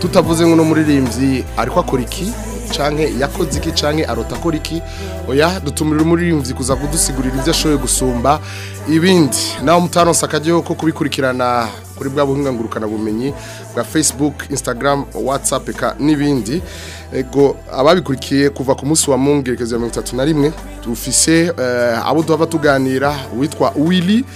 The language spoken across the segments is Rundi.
tutavuze ngo no muririmbyi ariko akora iki canke yakoze iki canke arota akora iki oya dutumurira umuririmbyi kuza kudusigurira ibyo ashoboye gusumba ibindi nawe mutaronse akaryo ko kubikurikirana kuri bwa buhinga bumenyi bwa Facebook Instagram WhatsApp eka nibindi ego ababikurikiye kuva ku munsi wa mungerekezo ya 31 tufise uh, eh, abo duhava tuganira witwa Willy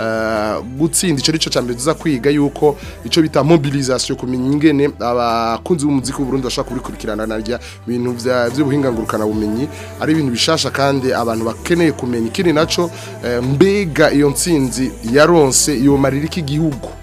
eh, gutsinda icyo cyo cya mbere tuza kwiga yuko icyo bita mobilizasiyo kumenya ingene abakunzi b'umuziki w'u Burundi bashobora kubikurikirana narya ibintu bya by'ubuhinga ngurukanabumenyi ari ibintu bishasha kandi abantu bakeneye kumenya ikindi nacyo eh, mbega iyo ntsinzi yaronse yomarira iki gihugu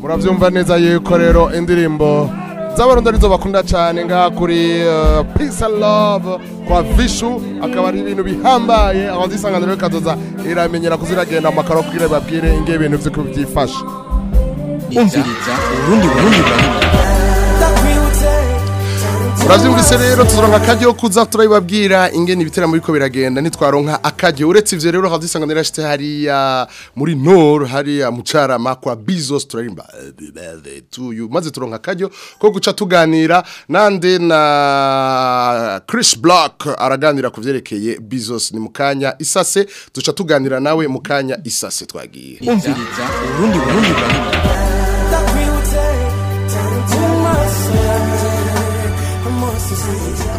murabyumva neza yuko rero indirimbo z'abarundi arizo bakunda cyane ngaha kuri uh, peace love kwa vishu akaba ari ibintu bihambaye abazisangana rero ikazoza iramenyera kuziragenda mu makaro kugira babwire inge ibintu by'uko byifashe umviriza urundi burundi burundi urabyumvise rero tuzoronka akajya yo kuza turabibabwira ingene ibiteramo biriko biragenda nitwaronka akajya uretse ivyo rero hazisanganira shite hariya muri nord hariya mucarama kwa bizos turarimba to you maze turonka akajya ko guca tuganira nande na Chris Block araganira kuvyerekeye bizos ni mukanya isase duca tuganira nawe mukanya isase twagiye umviriza urundi burundi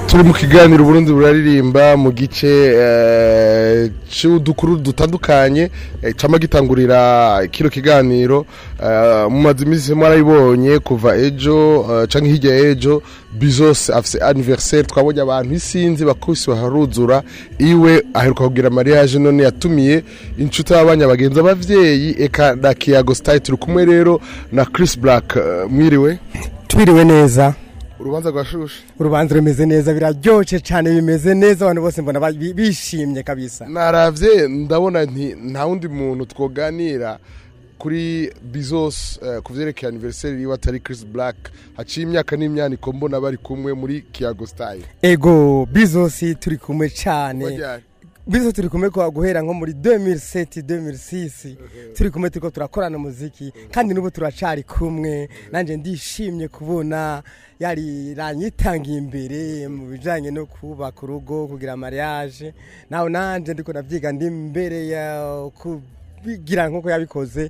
turi mu kiganiro Burundi buraririmba mu gice eh, cy'udukuru dutandukanye eh, cyangwa gitangurira kino kiganiro eh, maze iminsi mwarayibonye kuva ejo cyangwa hirya ejo bizose afise aniveriseri twabonye abantu isinzi bakusi baharuzura iwe aheruka kugira mariage none yatumiye inshuti y'abanya bagenzi ababyeyi eka na kiyago sitayi turi kumwe rero na Chris buraka mwiriwe tubiriwe neza urubanza rwashushe urubanza rumeze neza biraryoshye cyane bimeze neza abantu bose mbona bishimye kabisa narabye ndabona nta wundi muntu twoganira kuri bizosi eh, ku byerekeye aniveriseri yiwe atari kirisi burake haciye imyaka n'imyaniko mbona bari kumwe muri kiyago sitari ego bizosi turi kumwe cyane bizo turi kumwe kwa guhera nko muri 2007 2006 turi kumwe turiko turakorana muziki kandi nubu turacari kumwe nanjye ndishimye kubona yari ranyitangiye imbere mu bijyanye no kubaka urugo kugira mariage naho nanje ndi ndavyiga ndi imbere ya bigira nk'uko yabikoze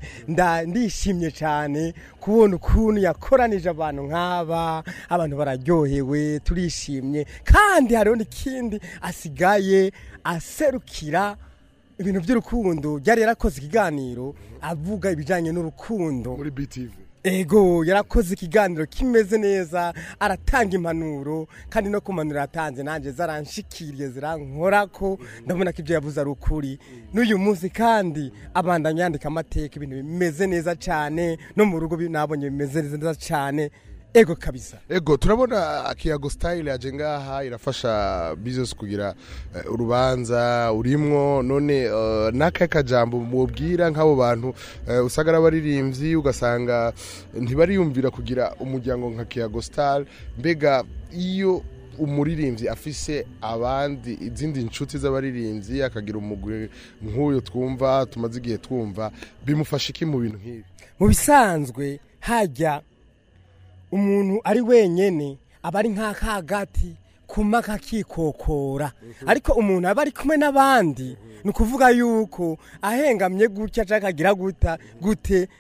ndishimye cyane kubona ukuntu yakoranije abantu nk'aba abantu bararyohewe turishimye kandi hariho n'ikindi asigaye aserukira ibintu by'urukundo byari yarakoze ikiganiro avuga ibijyanye n'urukundo muri bitivu ego yarakoze ikiganiro kimeze neza aratanga impanuro kandi no kumanura mpanuro nanjye zaranshikiriye zirankora ko ndabona ko ibyo yabuze ari ukuri n'uyu munsi kandi abandanya yandika amateka ibintu bimeze neza cyane no mu rugo nabonye bimeze neza cyane ego kabisa ego turabona akiyago style yaje ngaha irafasha business kugira eh, urubanza urimwo none uh, naka kajambo mubwira nk'abo bantu eh, usagara abaririmbyi ugasanga ntibariyumvira kugira umuryango nka kiyago style mbega iyo umuririmbyi afise abandi izindi nshuti z'abaririmbyi akagira umugwi nk'uyu twumva tumaze igihe twumva bimufasha iki mu bintu nk'ibi mu bisanzwe hajya umuntu ari wenyine aba ari nk'akagati kuma kakikokora mhm. ariko umuntu aba ari kumwe n'abandi mhm. ni ukuvuga yuko ahengamye gutya ashaka akagira guta mhm. gute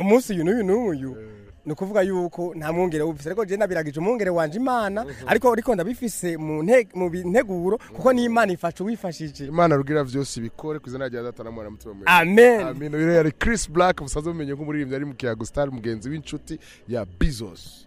umunsi uyu n'uyu n'uyu ni ukuvuga yuko nta mwungere wubise ariko jena biragije umwungere wanje imana mhm. ariko ariko ndabifise mu mu nteguro kuko mhm. ni imana ifasha uwifashije imana rubwira byose bikore kuzina rya data na mwana mutima amen amen rero yari Chris Black musanzwe mumenye ko muri ari mu kiyago star mugenzi w'inshuti ya bizos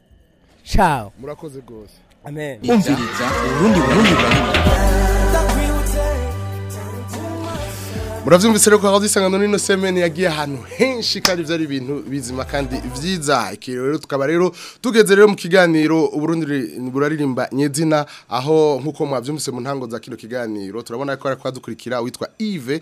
ciao murakoze rwose amen umviriza urundi burundi urabyumvise rero ko aho dusangano n'ino semeni yagiye ahantu henshi kandi byari ibintu bizima kandi byiza ikiro rero tukaba rero tugeze rero mu kiganiro Burundi buraririmba nyezina aho nkuko mwabyumvise mu ntango za kino kiganiro turabona ko ariko kwadukurikira witwa Yves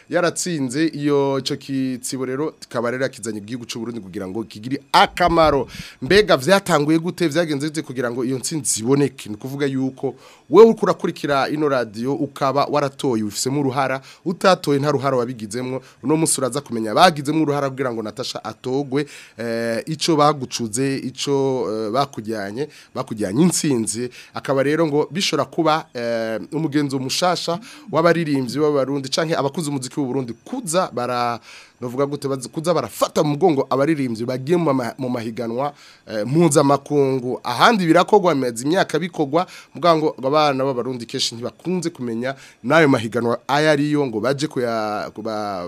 yaratsinze iyo cyo kitsibo rero kikaba rero yakizanye igihugu cy'uburundi kugira ngo kigire akamaro mbega byatanguye gute byagenze gute kugira ngo iyo nsinzi iboneke ni ukuvuga yuko wowe ukurakurikira ino Radio ukaba waratoye ubifisemo uruhara utatoye nta ruhara wabigizemo uno munsi uraza kumenya bagizemo uruhara kugira ngo natasha atogwe eh, icyo bagucuza wakoze icyo eh, bakujyanye bakujyanye insinzi akaba rero ngo bishora kuba eh, umugenzo umushasha w'abaririmbyi b'abarundi cyangwa abakuze w'u Burundi kuza bara bavuga gute kuza barafata mu mugongo abaririmbyi bagiye mu mahiganwa eh, mpuzamakungu ahandi birakogwa amaze imyaka bikogwa mugango abana b'abarundi kenshi ntibakunze kumenya n'ayo mahiganwa ayo ariyo ngo baje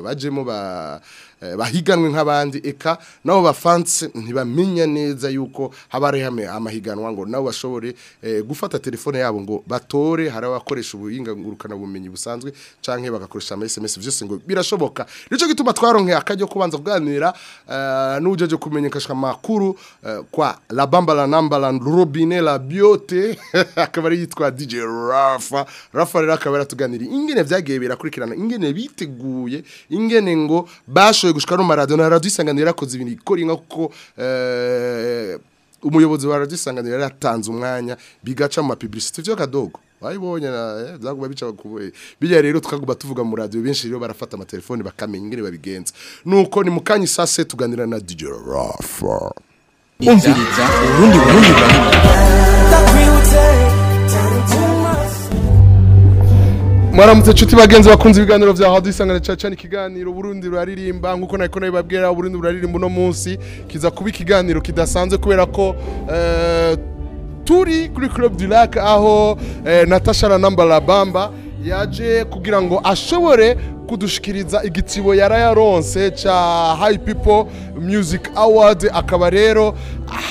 bajemo ba Eh, bahiganwe nk'abandi eka nabo bafanse ntibamenya neza yuko haba hari amahiganwa ngo nabo bashobore eh, gufata telefone yabo ngo batore hari abakoresha ubuhinga bumenyi busanzwe canke bagakoresha ama SMS byose ngo birashoboka nicyo gituma twaronkeye akajyo kubanza kuganira eh, n'ujeje kumenyekashwa amakuru kwa la bamba la namba la robine la biote akaba ari yitwa DJ Rafa Rafa rero akaba yaratuganiriye ingene byagiye birakurikirana ingene biteguye ingene ngo basho bashoboye gushika no maradiyo na radiyo isangano yarakoze ibintu ikora inka kuko eh, umuyobozi wa radiyo isangano yaratanze umwanya bigaca mu mapibulisite byo kadogo bayibonye byaguma eh, bica kubuye bijya rero tukaguma tuvuga mu radio benshi rero barafata amatelefone bakamenya ingene babigenza nuko ni mukanye sase tuganira na DJ Rafa umviriza urundi burundi bwa mwaramutse inshuti bagenzi bakunze ibiganiro bya hadi isangane cyane ikiganiro burundi ruraririmba nk'uko nari kubona bibabwira uburundi buraririmba uno munsi kiza kuba ikiganiro kidasanzwe kubera ko eh, turi kuri club du lac aho eh, natasha na namba yaje kugira ngo ashobore kudushikiriza igitibo yarayaronse cya hayi pipo muziki awadi akaba rero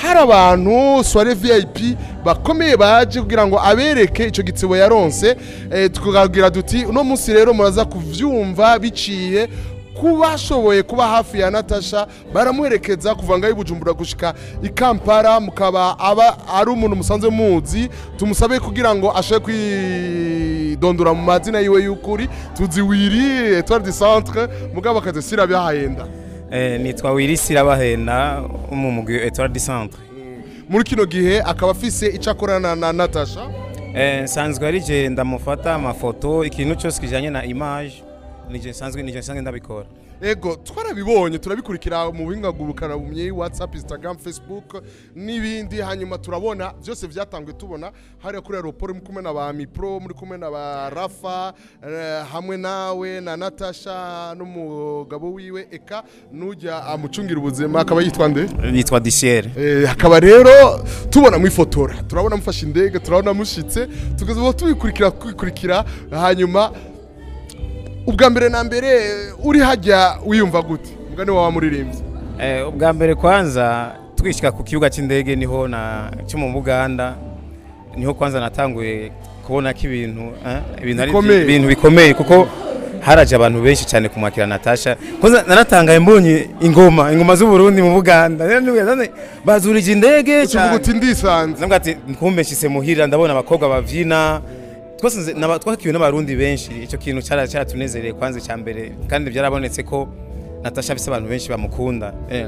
hari abantu sware viyayipi bakomeye baje kugira ngo abereke icyo gitibo yaronse eh, tukabwira duti uno munsi rero muraza kubyumva biciye kuba bashoboye kuba hafi ya natasha baramuherekeza kuva ngaho ibujumbura gushyika i kampala mukaba aba ari umuntu musanzwe muzi tumusabe kugira ngo ashobore kwidondora mu mazina yiwe y'ukuri tuzi wiri etwari di santere mugabo akazi sirabahenda eh, nitwa wiri sirabahenda umumugwi etwari di santere mm. muri kino gihe akaba afise icyo akorana na natasha eh, nsanzwe ari genda ndamufata amafoto ikintu cyose kijyanye na imaje nije nsanzwe nije nsanzwe ndabikora ego twarabibonye turabikurikira mu buhinga gurukarabumye WhatsApp Instagram Facebook nibindi hanyuma turabona byose byatangwe tubona hari kuri aeroport muri kumwe na ba Mipro muri kumwe na ba Rafa eh, hamwe nawe na Natasha n'umugabo wiwe eka nujya amucungira ubuzima akaba yitwa nde yitwa Disiere eh, akaba rero tubona mu ifotora turabona mufashe indege turabona mushitse tugazo tubikurikira kwikurikira hanyuma ubwa mbere na mbere uri hajya wiyumva gute umugani wawe muririmbyi eh, ubwa mbere kwanza twishyika ku kibuga cy'indege niho na cyo mu muganda niho kwanza natanguye kubona ko ibintu eh, ibintu bikomeye kuko haraje abantu benshi cyane kumwakira Natasha kwanza naratangaye mbonye ingoma ingoma z'uburundi mu buganda bazurije indege cyane ndabona abakobwa bavyina twakiwe n'abarundi benshi icyo kintu cyaratunezereye kwanze cya mbere kandi byarabonetse ko natasha bisa abantu benshi bamukunda eh,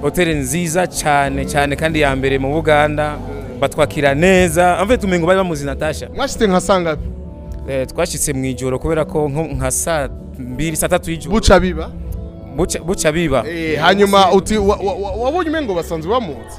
hoteli nziza cyane cyane kandi ya mbere mu Buganda eh. batwakira neza amve tumengo bari bamuzi Natasha mwashitse nkasanga eh twashitse mu ijoro kubera ko nka saa 2 saa 3 y'ijoro buca biba buca biba hanyuma uti wabonye umengo basanzwe bamutse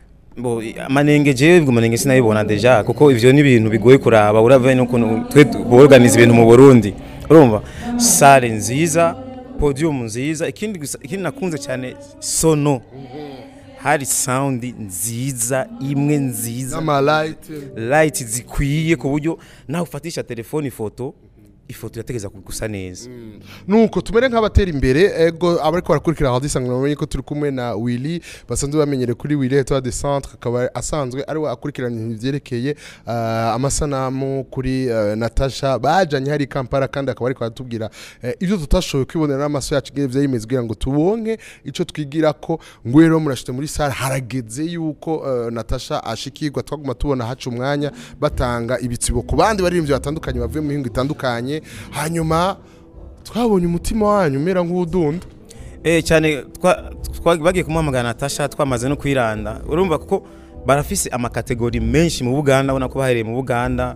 bo amanenge jewe ubwo amanenge sinayibona deja kuko ibyo ni ibintu bigoye kuraba urava n'ukuntu twe organize ibintu mu Burundi urumva sale nziza podium nziza ikindi ikindi nakunze cyane sono hari sawundi nziza imwe nziza layiti zikwiye ku buryo nawe ufatisha telefone ifoto ifoto irategereza gusa neza mm. nuko tumere nk'abatera imbere ego abariko barakurikira radio isanganiro bamenye ko turi kumwe na Willy basanzwe bamenyere kuri Willy Etoile de Centre akaba asanzwe ari akurikiranye ibintu byerekeye ah, amasanamu kuri eh, Natasha bajyanye hari Kampala kandi akaba ariko aratubwira eh, ibyo tutashoboye kwibonera n'amaso yacu ngiye byayimeze kugira ngo tubonke ico twigira ko ngwero murashite muri sare harageze yuko eh, Natasha ashikirwa twaguma tubona hacu umwanya batanga ibitsibo ku bandi baririmbyi batandukanye bavuye mu mihingo itandukanye hanyuma twabonye umutima wanyu umera nk'udunda eh, cyane bagiye kumuhamagara natasha twamaze no kwiranda urumva kuko barafise amakategori menshi mu buganda ubona ko bahereye mu buganda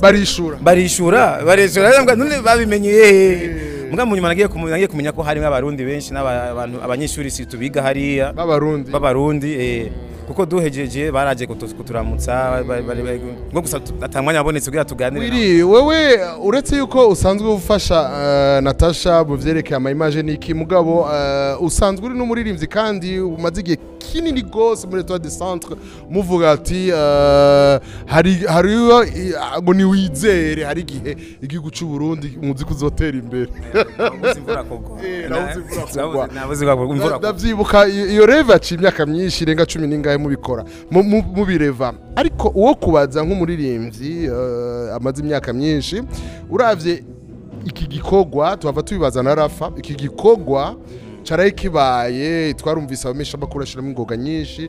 barishura barishura barishura none babimenye mbwa munyuma nagiye kumenya kumenya ko harimo abarundi benshi n'abantu abanyeshuri si tubiga hariya b'abarundi b'abarundi eh kuko duhejeje baraje kuturamutsa ngo gusa atamwanya abonetse kugira tuganire wiri wewe uretse yuko usanzwe ufasha eh, Natasha mu byerekeye ama image niki mugabo eh, usanzwe uri n'umuririmbyi kandi umaze igihe kinini gose muri Etoile de Centre muvuga ati eh, hari hari ngo ni wizere hari igihe igihugu cy'u Burundi umuziki uzotera imbere nabyibuka iyo reva yaciye imyaka myinshi irenga cumi n'ingahe mwangaye mubikora mubireva ariko uwo kubaza nk'umuririmbyi eh, amaze imyaka myinshi urabye iki gikorwa tuhava tubibaza na rafa iki gikorwa caraye kibaye twarumvise abamesha makuru ashiramo ingoga nyinshi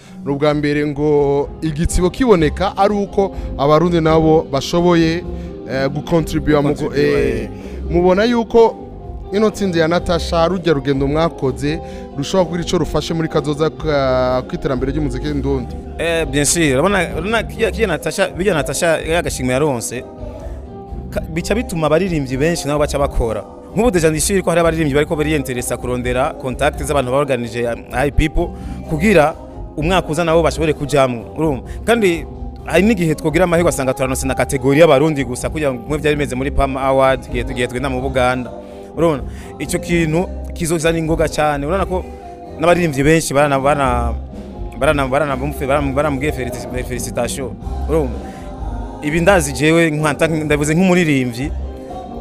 ni ubwa mbere ngo igitsibo kiboneka ari uko abarundi nabo bashoboye eh, gukontribuwa mubona yuko ino nsinzi ya natasha rujya rugendo mwakoze rushobora kugira icyo rufashe muri kazoza k'iterambere eh, ry'umuziki ndundi eee eh, byinshi urabona bijya natasha yagashimira yaronse bica bituma abaririmbyi benshi nabo baca bakora nk'ubu deja nishiri hari abaririmbyi bariko bariyenteresa kurondera contact z'abantu baorganije high people kugira umwaka uza nabo bashobore kujamwo urumva kandi hari n'igihe twogira amahirwe asanga turanose na kategori y'abarundi gusa kugira ngo byari bimeze muri Palm Award igihe tugenda mu Buganda urabona icyo kintu kizoza n'ingoga cyane urabona ko n'abaririmbyi benshi baramubwiye felicitation urabona ibi ndazi jewe ndavuze nk'umuririmbyi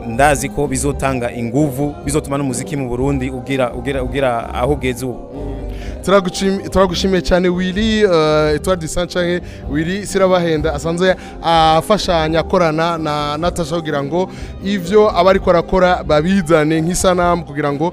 ndazi ko bizotanga inguvu bizotuma n'umuziki mu Burundi ugira ugira ugira aho ugeze ubu turagushimiye cyane wiri etuwari eh, sancanke wiri sirabahenda asanzwe afashanya akorana na natasha kugira ngo ibyo abariko arakora babizane nk'isanamu kugira ngo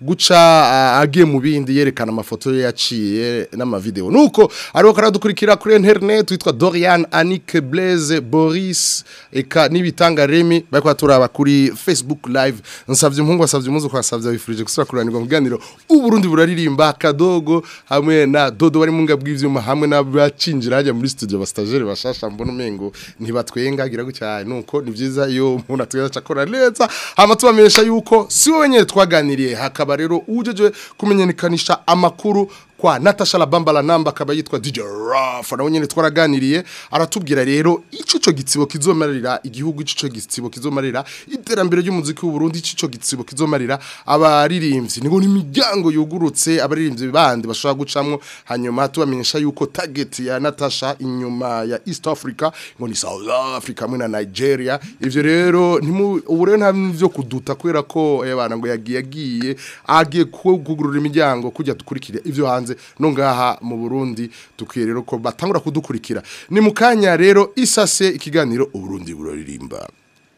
guca ah, agiye mu bindi yerekana amafoto ye yaciye n'amavideo nuko ariho karadukurikira kuri internet witwa Dorian Annick Blaise Boris eka n'ibitanga Remy bari kuba turaba kuri Facebook facebook live nsabye umuhungu wasabye umuzu kwasabye wifurije gusura kuranirwa muganiro uburundi buraririmba kadogo hamwe na dodo bari mu ngabwe ivyuma hamwe n'abacinjira hajya muri studio bastagere bashasha mbona umengo ntibatwengagira gutya nuko ni byiza iyo umuntu atweza cakora neza hama tubamenyesha yuko si wowe nyene twaganiriye hakaba rero ujeje kumenyenekanisha amakuru kwa Natasha Labamba la namba kaba yitwa DJ Raf nawe nyene twaraganiriye aratubwira rero ico co gitsibo kizomarira igihugu ico cyo gitsibo kizomarira iterambere ry'umuziki w'u Burundi ico cyo gitsibo kizomarira abaririmbyi nigo ni miryango yugurutse abaririmbyi bandi bashobora gucamwo hanyuma tubamenyesha yuko target ya Natasha inyuma ya East Africa ngo ni South Africa mwe na Nigeria ivyo rero ntimu ubure nta byo kuduta kwera ko yabana eh, ngo yagiye agiye kugurura imiryango kujya dukurikira ivyo hanze musanze no ngaha mu burundi dukwiye rero ko batangura kudukurikira ni mukanya rero isase ikiganiro uburundi buraririmba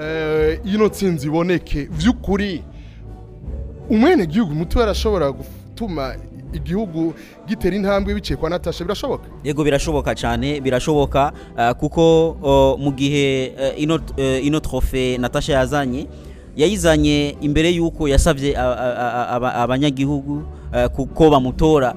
eh, ino tsinzi iboneke by'ukuri umwene gihugu muto yarashobora gutuma igihugu gitera intambwe bicikwa na tasha birashoboka yego birashoboka cyane birashoboka eh, kuko oh, mu gihe eh, ino eh, trofe natasha yazanye yayizanye imbere y'uko yasabye abanyagihugu kuko bamutora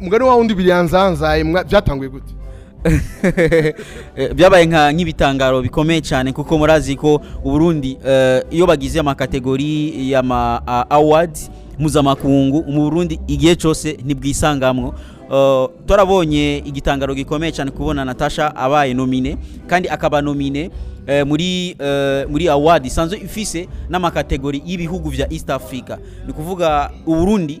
mugari wa wundi biryanzanzaye byatanguye gute byabaye nk'ibitangaro bikomeye cyane kuko murazi ko uburundi euh, iyo bagize amakategori y'ama awadi mpuzamakungu mu burundi igihe cyose ntibwisangamwo uh, turabonye igitangaro gikomeye cyane kubona natasha abaye nomine kandi akaba nomine uh, muri uh, muri awadi isanzwe ifise n'amakategori y'ibihugu bya east africa ni ukuvuga uburundi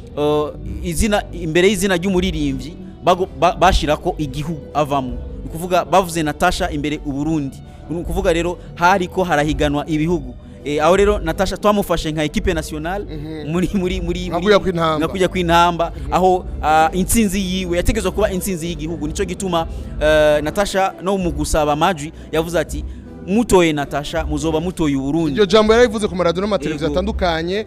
uh, izina imbere y'izina ry'umuririmbyi bashyira ko igihugu avamo ni ukuvuga bavuze natasha imbere uburundi ni ukuvuga rero hari ko harahiganwa ibihugu Eh, aho rero natasha twamufashe nka ekipe nationale mhm. muri muri muri nakujya kw'intamba mhm. aho ah, insinzi yiwe yategerezwa kuba insinzi y'igihugu nicyo gituma eh, natasha no mu gusaba maji yavuze ati mutoye natasha muzoba mutoye uburundi iryo jambo yarabivuze ku maradiyo n'amateleviziyo atandukanye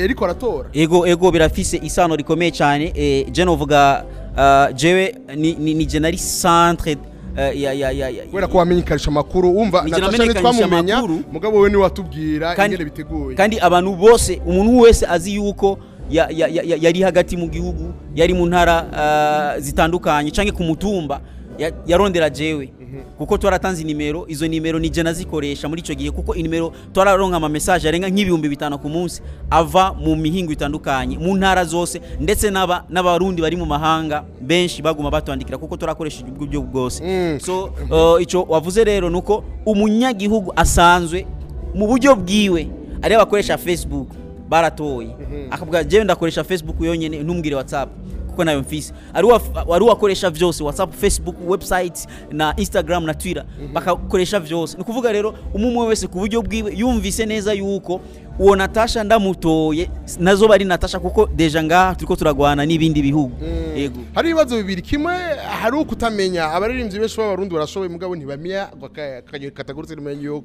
yari koratora ego ego birafise isano rikomeye cyane eh, jenovuga eh, jewe ni genari santire kubera ko wamenyekanisha amakuru wumva natashani twamumenya mugabo we niwe watubwira ingene biteguye kandi abantu bose umuntu wese azi yuko yari hagati mu gihugu yari mu ntara zitandukanye cyangwa ku mutumba yarondera jewe mhm. kuko twaratanze nimero izo nimero nije nazikoresha muri icyo gihe kuko nimero twararonka ama message arenga nk'ibihumbi bitanu ku munsi ava mu mihingo itandukanye mu ntara zose ndetse n'aba n'abarundi bari mu mahanga benshi baguma batwandikira kuko turakoresha ibyo bwose mm. so uh, icyo wavuze rero nuko umunyagihugu asanzwe mu buryo bwiwe ariyo bakoresha facebook baratoye mhm. akavuga jewe ndakoresha facebook yonyine ntumbwire whatsapp kuko nayo mfise ari wakoresha vyose whatsapp facebook website na instagram na twitter bakakoresha mhm. vyose ni kuvuga rero umwe wese ku buryo bwiwe yumvise neza yuko uwo natasha ndamutoye nazo bari natasha kuko deja ngaha turiko turagwana n'ibindi bihugu mm. yego hari ibibazo bibiri kimwe hari ukutamenya abaririmbyi benshi b'abarundi barashoboye mugabo ntibamenya akanyoni katagurutse nimenya yo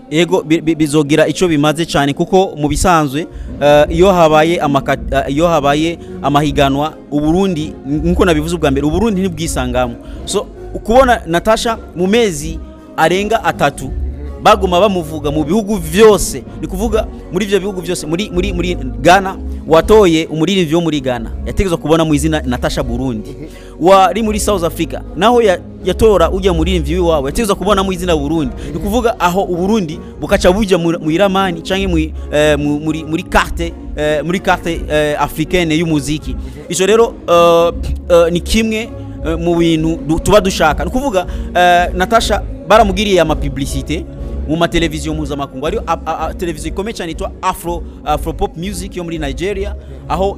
yego bizogira icyo bimaze cyane kuko mu bisanzwe uh, iyo habaye amahiganwa uburundi nk'uko nabivuze ubwa mbere uburundi ntibwisangamo so kubona natasha mu mezi arenga atatu baguma bamuvuga mu bihugu byose ni kuvuga muri ivyo bihugu byose muri muri muri Ghana watoye umuririmbyi wo muri Ghana yategezwa kubona mu izina Natasha Burundi wari muri South Africa naho yatora ujya muririmbyi w'iwabo yategezwe kubona mu izina Burundi ni kuvuga aho Uburundi bukaca bujya mu iramani canke eh, muri muri carte eh, muri carte eh, africaine y'umuziki ico rero ni kimwe mu bintu tuba dushaka ni kuvuga Natasha baramugiriye ama publicité mu mateleviziyo mpuzamakungu ariyo televiziyo ikomeye cyane yitwa afro afro pop music yo muri nigeria aho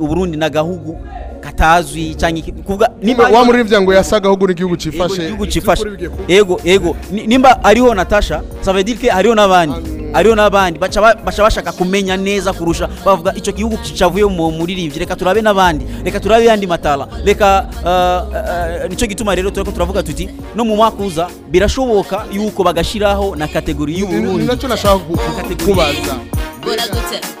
uburundi ni agahugu katazwi cyangwa nimba wa muri ngo yasagaho n'igihugu cyifashe yego yego nimba ariho natasha savadike hariho n'abandi ariyo n'abandi baca bashaka kumenya neza kurusha bavuga icyo gihugu kicavuye mu muririmbyi reka turabe n'abandi reka turabe yandi matara reka uh, uh, nicyo gituma rero turako turavuga tuti no mu mwaka uza birashoboka yuko bagashiraho na kategori y'uburundi nacyo nashaka kubaza gute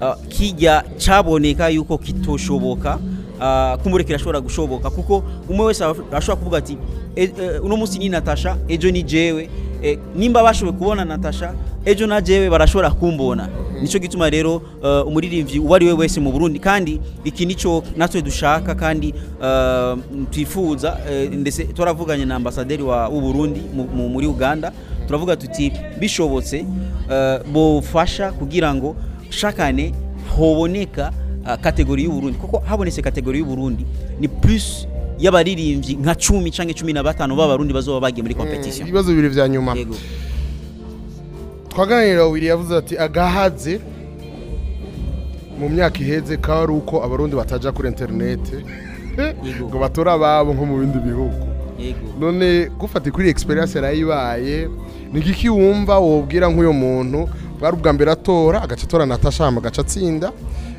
uh, kijya cyaboneka yuko kitoshoboka Ah, kumureka irashobora gushoboka kuko umwe wese ashobora kuvuga ati e, e, uno munsi ni natasha ejo ni jewe e, nimba bashoboye kubona natasha ejo na jewe barashobora kumbona nicyo gituma rero ah, umuririmbyi uwo ari we wese mu burundi kandi iki nicyo natwe dushaka kandi ah, twifuza ndetse turavuganye na ambasaderi w'uburundi muri uganda turavuga tuti bishobotse bufasha kugira ngo shakane hoboneka kategori uh, y'uburundi kuko habonetse kategori y'uburundi ni plus y'abaririmbyi nka cumi cyangwa cumi na batanu b'abarundi bazoba bagiye muri eh, competition ibibazo bibiri vya nyuma twaganira wiri yavuze ati agahaze mu myaka iheze ko ari uko abarundi batajya kuri internet ngo batora ababo nko mu bindi bihugu none gufata kuri experience yarayibaye ni giki wumva wobwira nk'uyu muntu bwari ubwa mbere atora agaca atora natasha hama atsinda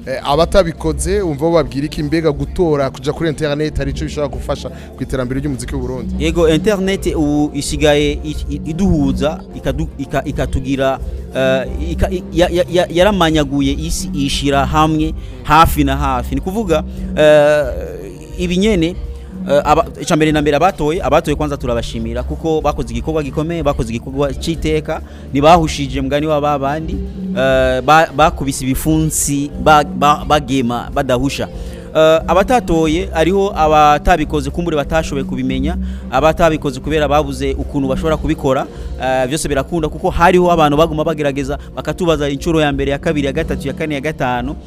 Eh, abatabikoze wumva babwira iki mbega gutora kujya kuri interineti hari icyo bishobora gufasha ku iterambere ry'umuziki w'u Burundi yego interineti ubu isigaye iduhuza ikatugira yaramanyaguye isi ishyira hamwe hafi na hafi ni kuvuga eh, ibinyene icya eh, mbere na mbere abatoye abatoye kwanza turabashimira kuko bakoze igikorwa gikomeye bakoze igikorwa cy'iteka ntibahushije mugani waba bandi eh, bakubise ibifunsi bagema badahusha Eh, abatatoye ariho abatabikoze kumbure batashoboye kubimenya abatabikoze kubera babuze ukuntu bashobora kubikora eh, byose birakunda kuko hariho abantu baguma bagerageza bakatubaza inshuro ya mbere ya kabiri ya gatatu ya kane ya gatanu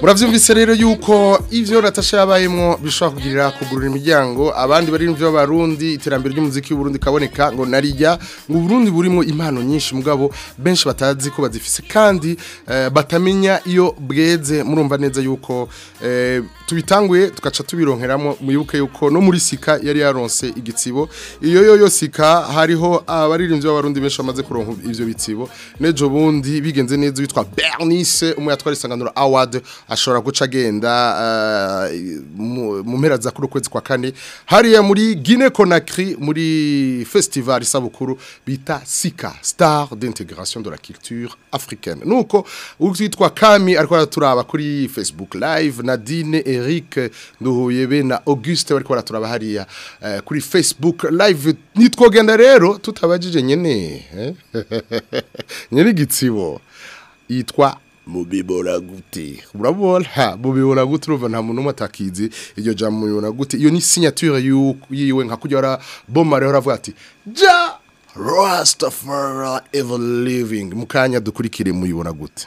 murabyumvise rero yuko ibyo natasha yabayemo bishobora kugirira kugurura imiryango abandi bari imvi b'abarundi iterambere ry'umuziki w'uburundi kaboneka ngo narijya ngo uburundi burimo impano nyinshi mugabo benshi batazi ko bazifise kandi eh, batamenya iyo bweze murumva neza yuko eh, tubitanguye tukaca tubironkeramo muyoboke yuko no muri sika yari yaronse igitsibo iyo yo yo sika hariho abaririmbyi b'abarundi benshi bamaze kuronka ibyo bitsibo n'ejo bundi bigenze neza witwa bernice umwe yatwara isanganuro award ashobora guca agenda eh, mu mpera za kuri kwezi kwa kane hariya muri Guinée conakry muri festival isabukuru bita sika star d'integration de la culture africaine nuko uwitwa kami ariko araturaba kuri facebook live nadine eric nduhuyebe na auguste bariko baraturaba hariya eh, kuri facebook live nitwogenda rero tutabajije nyene eh? nyene gitsibo yitwa mubibora gute urabona mubibora gute urumva nta muntu atakizi iyo jambo mubibora gute iyo ni sinyature yiwe nka kujya baraboma rero ati ja rasitafara ever living mu kanya dukurikire mubibora gute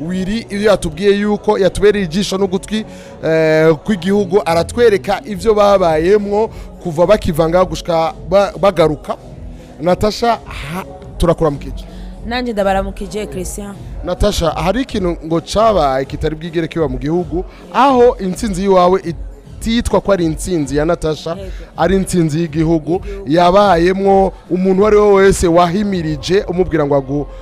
wiri iyo yatubwiye yuko yatubereye ijisho n'ugutwi eh, kw'igihugu aratwereka ibyo babayemo kuva bakivanga gushaka bagaruka natasha turakuramukije nanjye ndabaramukije christian natasha hari ikintu ngo cyabaye kitari bwigere kiba mu gihugu aho insinzi y'iwawe ititwa ko ari insinzi ya natasha ari insinzi y'igihugu yabayemo umuntu uwo ari we wese wahimirije umubwira ngo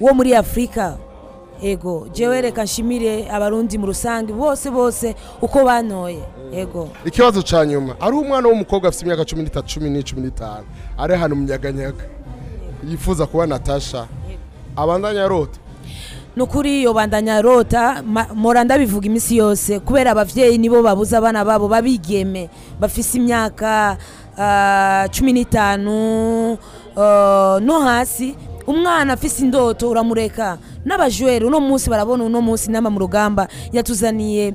wo muri afurika ego jewe reka nshimire abarundi mu rusange bose bose uko banoye ego ikibazo cya nyuma ari umwana w'umukobwa afite imyaka cumi n'itatu cumi n'icumi n'itanu ari ahantu mu nyaganyaga yifuza kuba natasha abandanya arota nukuri iyo bandanyarota mpora ndabivuga iminsi yose kubera ababyeyi nibo babuze abana babo babigeme bafise imyaka ah, cumi n'itanu oh, no hasi umwana afise indoto uramureka n'abajweri uno munsi barabona uno munsi inama mu rugamba yatuzaniye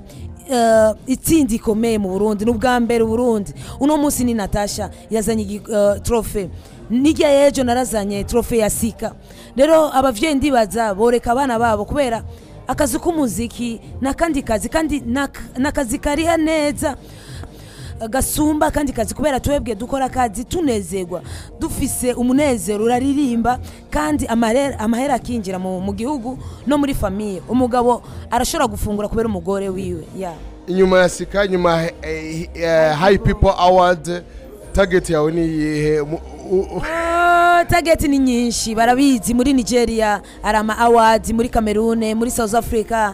eh, itsinda ikomeye mu burundi n'ubwa mbere uburundi uno munsi ni natasha yazanye eh, trofe n'ijya y'ejo narazanye trofe ya sika rero ababyeyi ndibaza boreka abana babo kubera akazi k'umuziki ni akandi kazi kandi nakazi akazi kariha neza gasumba kandi kazi kubera twebwe dukora kazi tunezerwa dufise umunezero uraririmba kandi amahera akinjira mu gihugu no muri famiye umugabo arashobora gufungura kubera umugore wiwe inyuma ya sika nyuma ya hayi eh, eh, pipo awadi tageti yawe ni iyihe eh, Ah, tageti ni nyinshi barabizi muri nigeria hari ama awards muri cameroon muri south africa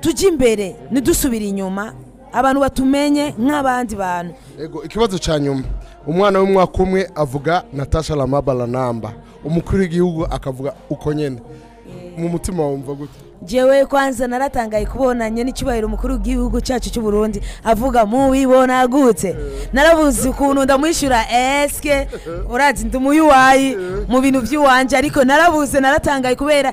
tujye imbere ntidusubire inyuma abantu batumenye nk'abandi bantu ikibazo cya nyuma umwana w'umwaka umwe avuga natasha ramabara namba umukuru w'igihugu akavuga uko nyine mu mutima wumva gutya ngewe kwanza naratangaye kubonanye n'icyubahiro umukuru w'igihugu cyacu cy'u Burundi avuga muwibona agutse eh. narabuze ukuntu ndamwishyura esike urazi ndumuyiwayi eh. mu bintu by'iwanjye ariko narabuze naratangaye kubera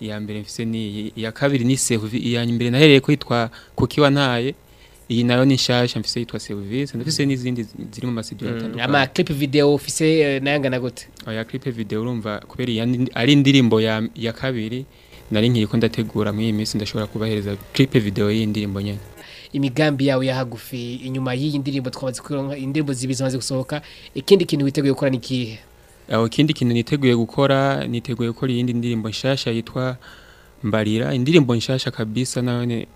iya mbere mfite n'iyi iya kabiri ni sevi iya mbere nahereye ko yitwa kukiwa ntaye iyi nayo ni nshyashya mfite yitwa serivisi ndafise mm. n'izindi ziri mu masidiyo mm. atandukanye ama clip video ufise eh, nayangana gute oya clip video urumva kubera ari indirimbo ya kabiri nari nkiri ko ndategura muri iyi minsi ndashobora kubahereza clip video y'indirimbo nyene imigambi yawe ya hagufi inyuma y'iyi ndirimbo twamaze kuronka indirimbo zibiri zimaze gusohoka ikindi kintu witeguye gukora ni kihe aho ikindi kintu niteguye gukora niteguye gukora iyindi ndirimbo nshasha yitwa mbarira indirimbo nshasha kabisa none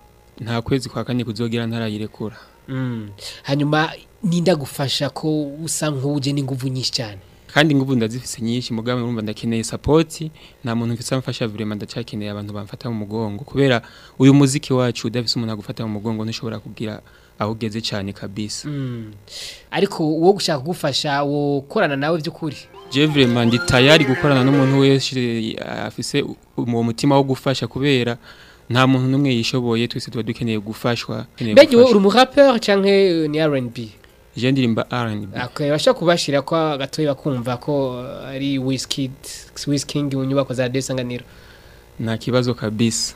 nta kwezi kwa kane kuzogera ntarayirekura mm. hanyuma ninda gufasha ko usa nk'uje n'inguvu nyinshi cyane kandi ngubu ndazifise nyinshi mugabe urumva ndakeneye support nta muntu mfite amfasha vraiment ndacakeneye abantu bamfata mu mugongo kubera uyu muziki wacu udafise umuntu agufata mu mugongo ntushobora kugira aho cyane kabisa mm. ariko wo gushaka kugufasha wo korana nawe by'ukuri je vraiment ndi tayari gukorana n'umuntu wese afise mu mutima wo gufasha kubera nta muntu n'umwe yishoboye twese tuba dukeneye gufashwa mbega uri umurapeur canke ni R&B je ndirimba R&B okay basha kubashira kwa gatoyi bakumva ko ari Wizkid Wizking unyubako za desanganiro nta kibazo kabisa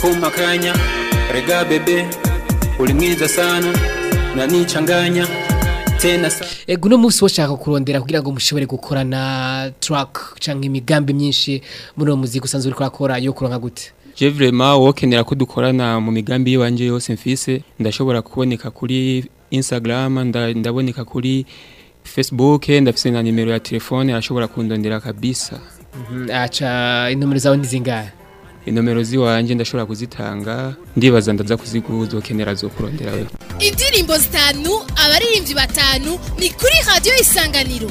kumpa akanya rega bebe uri mwiza sana uranicanganya ego uno munsi washaka kurondera kugira ngo mushobore gukorana turake cyangwa imigambi myinshi muri uwo muziki usanzwe uri kurakora yo kuronka gute jevurema wokenera ko dukorana mu migambi y'iwanjye yose mfise ndashobora kuboneka kuri Instagram ndaboneka kuri Facebook ndafise na nimero ya telefone ashobora kundondera kabisa mhm, aca intumero zawe ntizingahe inomero ziwanje ndashobora kuzitanga ndibaza ndaza kuziguza ukenera zo kurondera indirimbo zitanu abaririmbyi batanu ni kuri radio isanganiro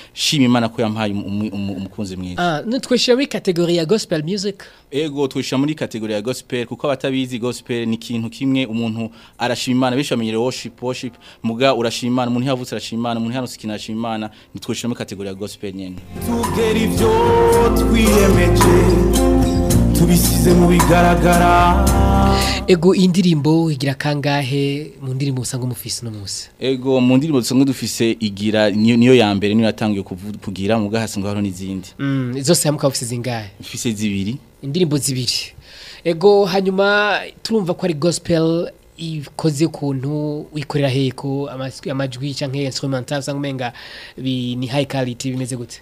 shima imana ko wampaye umukunzi mwiza ah, twishira muri kategori ya gospel music ego twishira muri kategori ya gospel kuko abatabizi gospel ni ikintu kimwe umuntu arashima imana benshi worship worship muga urashima imana umuntu yavutse arashima imana umuntu yarose ikintu imana nitwishira muri kategori ya gospel nyene tugera ivyo twiyemeje tubisize mu bigaragara ego indirimbo igira kangahe mu ndirimbo usanga umufise uno munsi ego mu ndirimbo dusanga dufise igira niyo ya mbere niyo yatangiye kugira mu bwahasanzwe hariho n'izindi mm, zose hamwe ukaba ufise zingahe ufise zibiri indirimbo zibiri ego hanyuma turumva ko ari gospel ikoze kuntu wikorera heko amajwi canke instrumental sangumenga ni high quality bimeze gute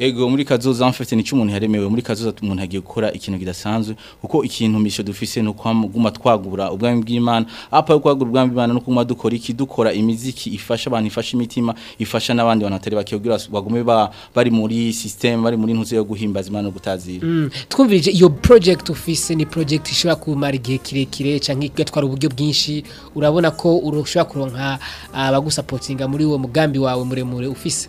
ego muri kazoza mfite nicyo umuntu yaremewe muri kazoza umuntu agiye gukora ikintu kidasanzwe kuko ikintu misho dufise no kwamuguma twagura ubwami bw'Imana apa yo kwagura ubwami bw'Imana no kuma dukora iki dukora imiziki ifasha abantu ifasha imitima ifasha nabandi bantu atari bakiyogira bagume ba bari muri system bari muri ntuze yo guhimbaza Imana no gutazira mm. twumvije iyo project ufise ni project ishobora kumara igihe kirekire canke igatwara uburyo bwinshi urabona ko urushobora kuronka ah, abagusapotinga muri uwo mugambi wawe muremure ufise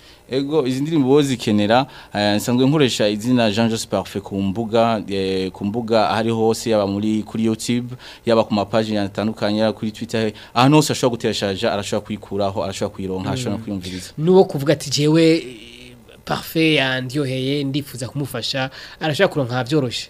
ego izi ndirimbo zikenera eh, nsanzwe nkoresha izina Jean Joseph Parfait ku mbuga eh, ku mbuga ahari hose yaba muri kuri YouTube yaba ku mapaji yatandukanye kuri Twitter ahantu hose ashobora guterashaja arashobora kuyikuraho arashobora kuyironka arashobora mm. kwiyumviriza nuwo kuvuga ati jewe eh, parfait yandyoheye ndifuza kumufasha arashobora kuronka byoroshye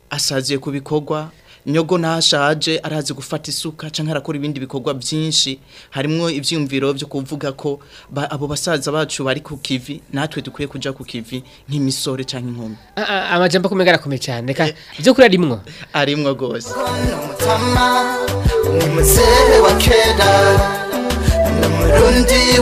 ashaje ku bikorwa nyogo nashaje arazi gufata isuka canke arakora ibindi bikorwa byinshi harimo ivyumviro byo kuvuga ko ba, abo basaza bacu bari ku kivi natwe dukwiye kuja ku kivi nk'imisore canke inkumi amajambo kumwe garakomeye cyane ka byo eh. kuri arimwo arimwo gose ni muzere wa keda na murundi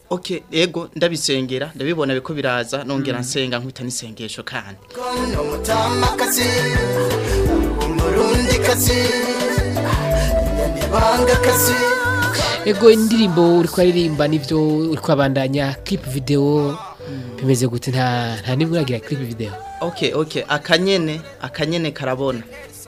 ok ego ndabisengera ndabibona biko biraza nongera mm. nsenga nkwita n'isengesho kandi ego indirimbo uri kwaririmba nibyo uri kwabandanya clip video mm. bimeze gute nta nta nibwo uragira clip video okay okay akanyene akanyene karabona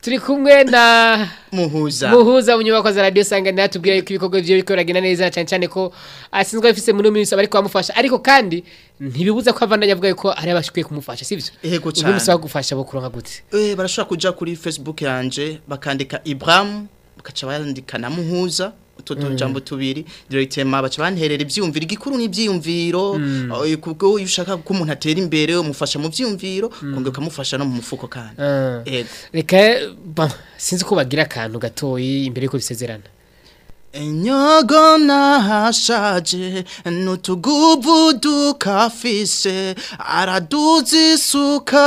turi kumwe na muhuza muhuza mu nyubako za radiyo usanga natubwira yuko ibikorwa byo bikoragenda neza cyane cyane ko asinzwe afise muri minsi abari kwamufasha ariko kandi ntibibuza ko avandanya avuga yuko ari abashikuye kumufasha sibyo yego cyane ubundi usaba gufasha bo kuronka gute eh, barashobora kuja kuri Facebook yanjye bakandika Ibrahim bakaca bayandika na muhuza utu mm. tubiri diregitema baca banterera ibyumviro igikuru n'ibyiyumviro mm. kubwo iyo ushaka ko umuntu atera imbere umufasha mu byumviro mm. kongera ukamufasha no mu mufuko kandi ah. reka sinzi ko bagira akantu gatoyi imbere y'uko bisezerana inyogo nahashaje n'utugubu dukafise araduza isuka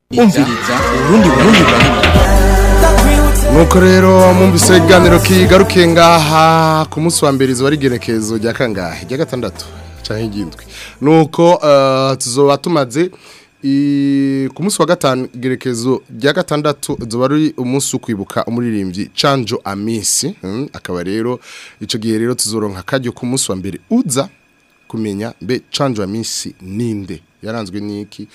umviriza urundi burundi nuko rero mwumvise ibiganiro kigaruke ngaha ku munsi wa mbere izuba rigerekezo rya kangahe rya gatandatu cyangwa ingindwe ni eh, tuzoba tumaze ku munsi wa gatanu gerekezo rya gatandatu tuba ari umunsi wo kwibuka umuririmbyi canjo amisi hmm, akaba rero icyo gihe rero tuzoronka akaryo ku munsi wa mbere uza kumenya mbe canjo amisi ninde yaranzwe n'iki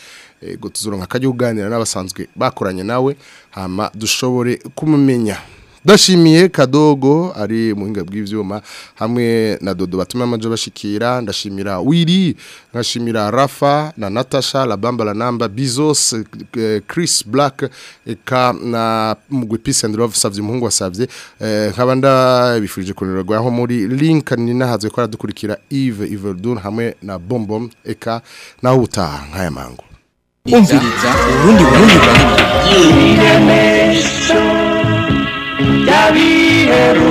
eh, tuzoronka akaryo kuganira n'abasanzwe bakoranye nawe hama dushobore kumumenya ndashimiye kadogo ari mu buhinga bw'ibyuma hamwe na dodo batuma amajwi bashikira ndashimira wiri ngashimira rafa na natasha la labamba la namba bizos eh, Chris Black eka na mugwi peace and love savye umuhungu wasavye eh, nkaba ndabifurije kurerwa aho muri Lincoln nahazwe ko aradukurikira Eve Iveldun hamwe na Bombom eka naho utaha nkaya mango umviriza urundi burundi bya biheru